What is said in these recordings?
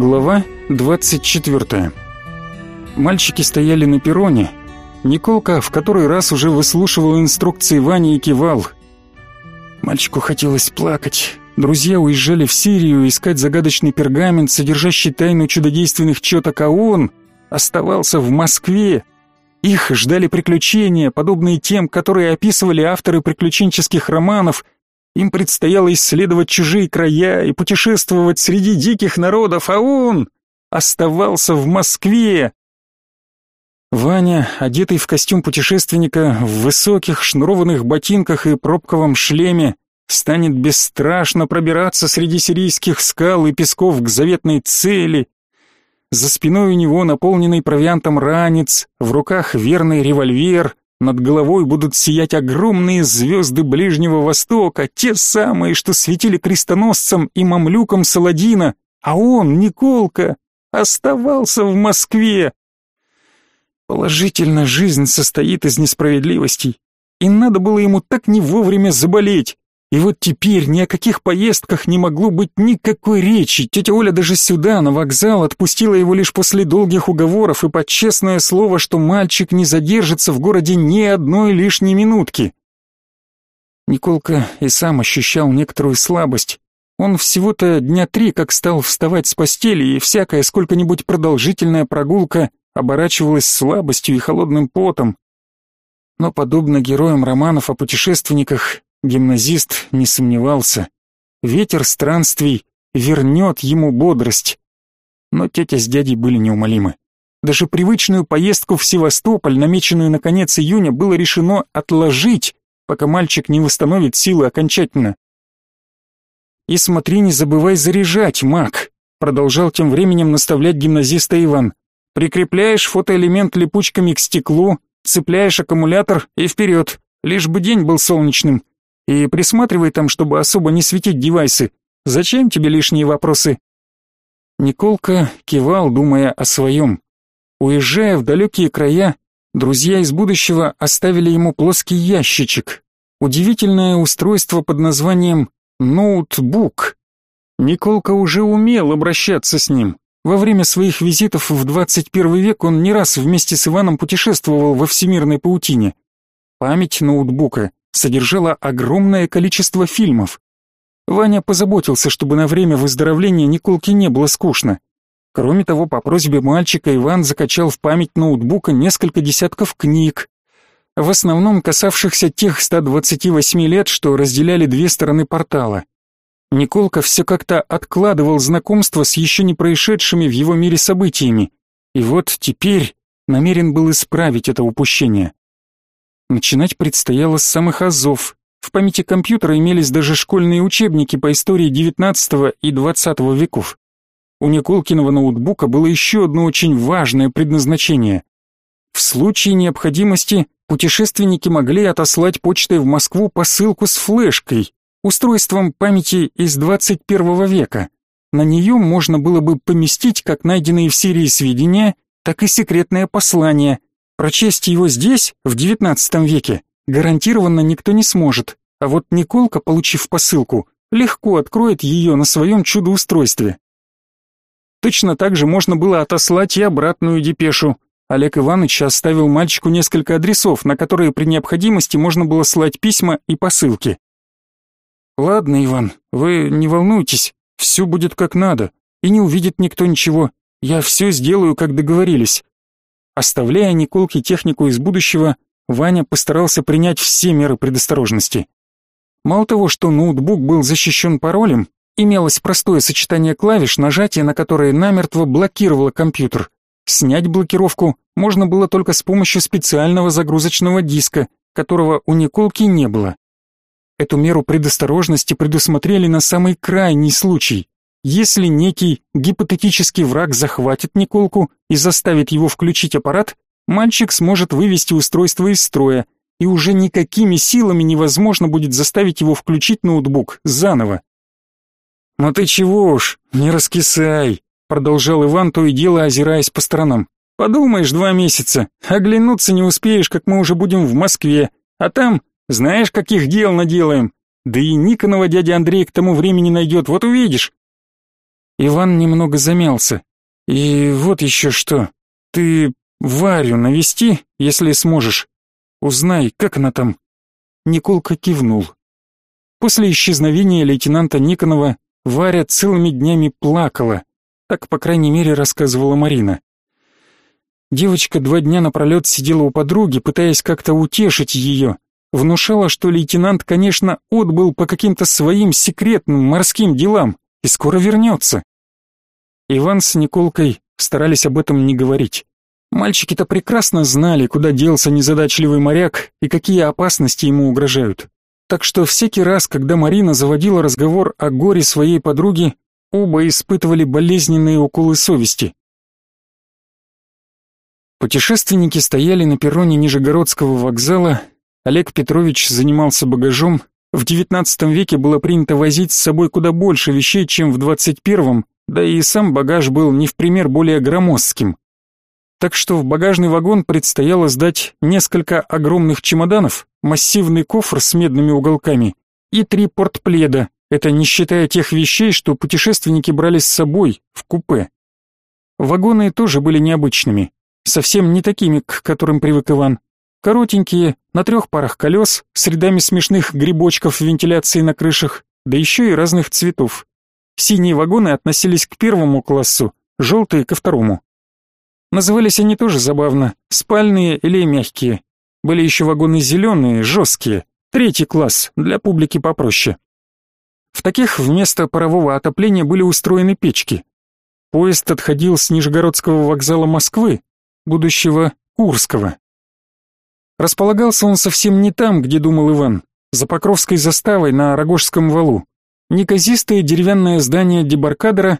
Глава 24. Мальчики стояли на перроне. Николка в который раз уже выслушивал инструкции Вани и кивал. Мальчику хотелось плакать. Друзья уезжали в Сирию искать загадочный пергамент, содержащий тайну чудодейственных четок, а он оставался в Москве. Их ждали приключения, подобные тем, которые описывали авторы приключенческих романов – им предстояло исследовать чужие края и путешествовать среди диких народов, а он оставался в Москве. Ваня, одетый в костюм путешественника, в высоких шнурованных ботинках и пробковом шлеме, станет бесстрашно пробираться среди сирийских скал и песков к заветной цели. За спиной у него наполненный провиантом ранец, в руках верный револьвер, над головой будут сиять огромные звезды Ближнего Востока, те самые, что светили крестоносцам и мамлюкам Саладина, а он, Николка, оставался в Москве. Положительно, жизнь состоит из несправедливостей, и надо было ему так не вовремя заболеть. И вот теперь ни о каких поездках не могло быть никакой речи. Тетя Оля даже сюда, на вокзал, отпустила его лишь после долгих уговоров и под честное слово, что мальчик не задержится в городе ни одной лишней минутки. Николка и сам ощущал некоторую слабость. Он всего-то дня три как стал вставать с постели, и всякая сколько-нибудь продолжительная прогулка оборачивалась слабостью и холодным потом. Но, подобно героям романов о путешественниках, Гимназист не сомневался. Ветер странствий вернет ему бодрость. Но тетя с дядей были неумолимы. Даже привычную поездку в Севастополь, намеченную на конец июня, было решено отложить, пока мальчик не восстановит силы окончательно. «И смотри, не забывай заряжать, маг», продолжал тем временем наставлять гимназиста Иван. «Прикрепляешь фотоэлемент липучками к стеклу, цепляешь аккумулятор и вперед, лишь бы день был солнечным. И присматривай там, чтобы особо не светить девайсы. Зачем тебе лишние вопросы?» Николка кивал, думая о своем. Уезжая в далекие края, друзья из будущего оставили ему плоский ящичек. Удивительное устройство под названием ноутбук. Николка уже умел обращаться с ним. Во время своих визитов в 21 век он не раз вместе с Иваном путешествовал во всемирной паутине. Память ноутбука содержала огромное количество фильмов. Ваня позаботился, чтобы на время выздоровления Николке не было скучно. Кроме того, по просьбе мальчика Иван закачал в память ноутбука несколько десятков книг, в основном касавшихся тех 128 лет, что разделяли две стороны портала. Николка все как-то откладывал знакомство с еще не происшедшими в его мире событиями, и вот теперь намерен был исправить это упущение. Начинать предстояло с самых азов. В памяти компьютера имелись даже школьные учебники по истории XIX и XX веков. У Николкиного ноутбука было еще одно очень важное предназначение. В случае необходимости путешественники могли отослать почтой в Москву посылку с флешкой, устройством памяти из 21 века. На нее можно было бы поместить как найденные в Сирии сведения, так и секретное послание – Прочесть его здесь, в девятнадцатом веке, гарантированно никто не сможет, а вот Николка, получив посылку, легко откроет ее на своем чудо-устройстве. Точно так же можно было отослать и обратную депешу. Олег Иванович оставил мальчику несколько адресов, на которые при необходимости можно было слать письма и посылки. «Ладно, Иван, вы не волнуйтесь, все будет как надо, и не увидит никто ничего. Я все сделаю, как договорились. Оставляя Николке технику из будущего, Ваня постарался принять все меры предосторожности. Мало того, что ноутбук был защищен паролем, имелось простое сочетание клавиш, нажатие на которое намертво блокировало компьютер. Снять блокировку можно было только с помощью специального загрузочного диска, которого у Николки не было. Эту меру предосторожности предусмотрели на самый крайний случай. Если некий гипотетический враг захватит Николку и заставит его включить аппарат, мальчик сможет вывести устройство из строя, и уже никакими силами невозможно будет заставить его включить ноутбук заново. «Ну ты чего уж, не раскисай», — продолжал Иван, то и дело озираясь по сторонам. «Подумаешь, два месяца, оглянуться не успеешь, как мы уже будем в Москве, а там, знаешь, каких дел наделаем. Да и Никонова дядя Андрей к тому времени найдет, вот увидишь». Иван немного замялся. И вот еще что. Ты Варю навести, если сможешь. Узнай, как она там. Николка кивнул. После исчезновения лейтенанта Никонова Варя целыми днями плакала. Так, по крайней мере, рассказывала Марина. Девочка два дня напролет сидела у подруги, пытаясь как-то утешить ее. Внушала, что лейтенант, конечно, отбыл по каким-то своим секретным морским делам и скоро вернется. Иван с Николкой старались об этом не говорить. Мальчики-то прекрасно знали, куда делся незадачливый моряк и какие опасности ему угрожают. Так что всякий раз, когда Марина заводила разговор о горе своей подруги, оба испытывали болезненные уколы совести. Путешественники стояли на перроне Нижегородского вокзала, Олег Петрович занимался багажом, в XIX веке было принято возить с собой куда больше вещей, чем в XXI, да и сам багаж был не в пример более громоздким так что в багажный вагон предстояло сдать несколько огромных чемоданов, массивный кофр с медными уголками и три портпледа, это не считая тех вещей, что путешественники брали с собой в купе. Вагоны тоже были необычными, совсем не такими, к которым привык Иван. Коротенькие, на трех парах колес, с рядами смешных грибочков вентиляции на крышах, да еще и разных цветов. Синие вагоны относились к первому классу, желтые ко второму. Назывались они тоже забавно, спальные или мягкие. Были еще вагоны зеленые, жесткие, третий класс, для публики попроще. В таких вместо парового отопления были устроены печки. Поезд отходил с Нижегородского вокзала Москвы, будущего Курского. Располагался он совсем не там, где думал Иван, за Покровской заставой на Рогожском валу. Неказистое деревянное здание дебаркадера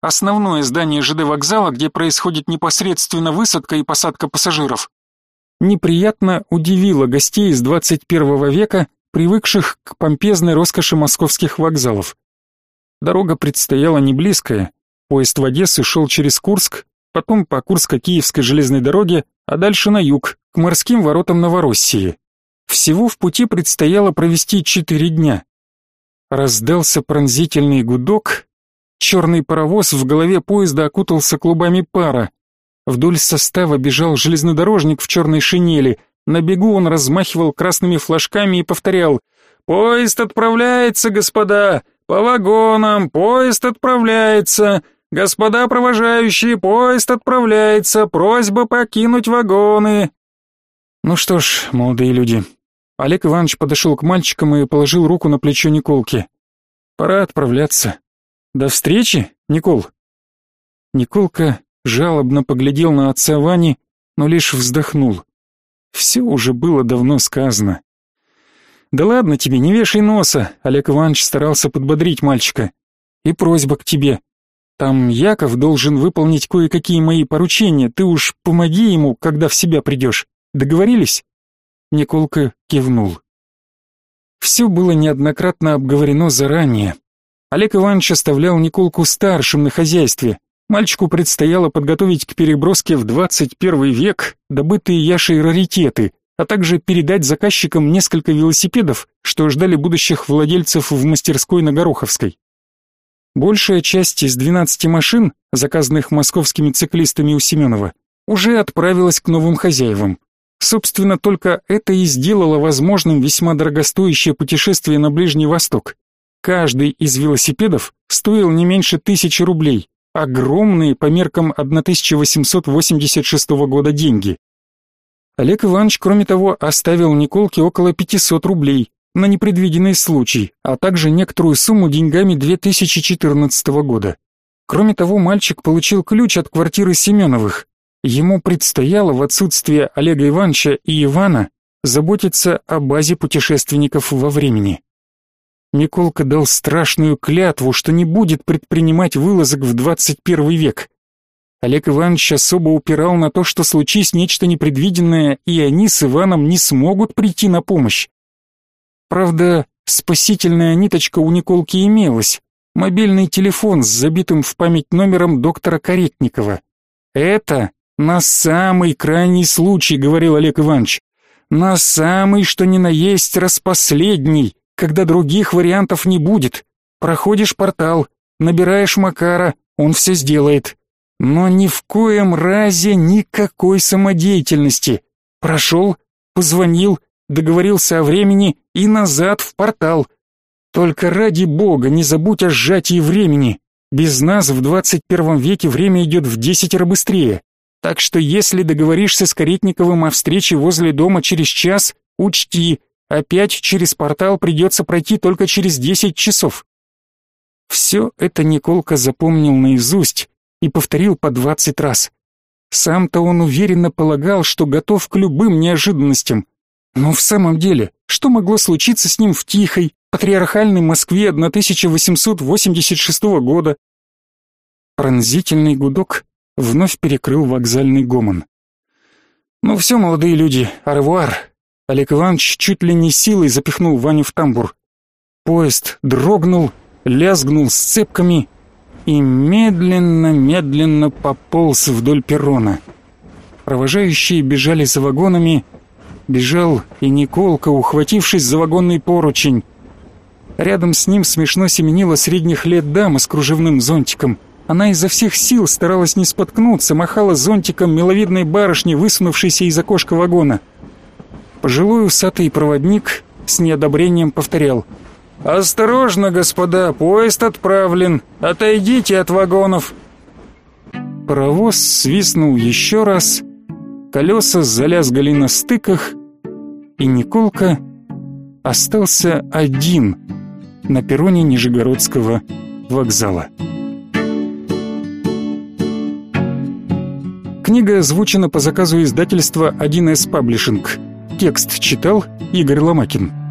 основное здание ЖД вокзала, где происходит непосредственно высадка и посадка пассажиров, неприятно удивило гостей из 21 века, привыкших к помпезной роскоши московских вокзалов. Дорога предстояла не близкая. Поезд в Одессу шел через Курск, потом по Курско-Киевской железной дороге, а дальше на юг, к морским воротам Новороссии. Всего в пути предстояло провести четыре дня. Раздался пронзительный гудок, Черный паровоз в голове поезда окутался клубами пара. Вдоль состава бежал железнодорожник в черной шинели. На бегу он размахивал красными флажками и повторял «Поезд отправляется, господа! По вагонам! Поезд отправляется! Господа провожающие, поезд отправляется! Просьба покинуть вагоны!» Ну что ж, молодые люди. Олег Иванович подошел к мальчикам и положил руку на плечо Николки. Пора отправляться. До встречи, Никол. Николка жалобно поглядел на отца Вани, но лишь вздохнул. Все уже было давно сказано. Да ладно тебе, не вешай носа, Олег Иванович старался подбодрить мальчика. И просьба к тебе. Там Яков должен выполнить кое-какие мои поручения, ты уж помоги ему, когда в себя придешь. Договорились? Николка кивнул. Все было неоднократно обговорено заранее. Олег Иванович оставлял Николку старшим на хозяйстве. Мальчику предстояло подготовить к переброске в 21 век добытые Яшей раритеты, а также передать заказчикам несколько велосипедов, что ждали будущих владельцев в мастерской на Гороховской. Большая часть из 12 машин, заказанных московскими циклистами у Семенова, уже отправилась к новым хозяевам. Собственно, только это и сделало возможным весьма дорогостоящее путешествие на Ближний Восток. Каждый из велосипедов стоил не меньше тысячи рублей, огромные по меркам 1886 года деньги. Олег Иванович, кроме того, оставил Николке около 500 рублей на непредвиденный случай, а также некоторую сумму деньгами 2014 года. Кроме того, мальчик получил ключ от квартиры Семеновых. Ему предстояло в отсутствие Олега Ивановича и Ивана заботиться о базе путешественников во времени. Николка дал страшную клятву, что не будет предпринимать вылазок в 21 век. Олег Иванович особо упирал на то, что случись нечто непредвиденное, и они с Иваном не смогут прийти на помощь. Правда, спасительная ниточка у Николки имелась. Мобильный телефон с забитым в память номером доктора Каретникова. «Это на самый крайний случай», — говорил Олег Иванович. «На самый, что ни на есть, распоследний когда других вариантов не будет. Проходишь портал, набираешь Макара, он все сделает. Но ни в коем разе никакой самодеятельности. Прошел, позвонил, договорился о времени и назад в портал. Только ради бога не забудь о сжатии времени. Без нас в 21 веке время идет в десятеро быстрее. Так что если договоришься с Каретниковым о встрече возле дома через час, учти, опять через портал придется пройти только через 10 часов. Все это Николка запомнил наизусть и повторил по 20 раз. Сам-то он уверенно полагал, что готов к любым неожиданностям. Но в самом деле, что могло случиться с ним в тихой, патриархальной Москве 1886 года? Пронзительный гудок вновь перекрыл вокзальный гомон. «Ну все, молодые люди, аревуар!» Олег Иванович чуть ли не силой запихнул Ваню в тамбур. Поезд дрогнул, лязгнул сцепками и медленно-медленно пополз вдоль перрона. Провожающие бежали за вагонами, бежал и Николка, ухватившись за вагонный поручень. Рядом с ним смешно семенила средних лет дама с кружевным зонтиком — она изо всех сил старалась не споткнуться, махала зонтиком миловидной барышни, высунувшейся из окошка вагона. Пожилой усатый проводник с неодобрением повторял. «Осторожно, господа, поезд отправлен. Отойдите от вагонов». Паровоз свистнул еще раз, колеса залязгали на стыках, и Николка остался один на перроне Нижегородского вокзала. Книга озвучена по заказу издательства 1С Паблишинг. Текст читал Игорь Ломакин.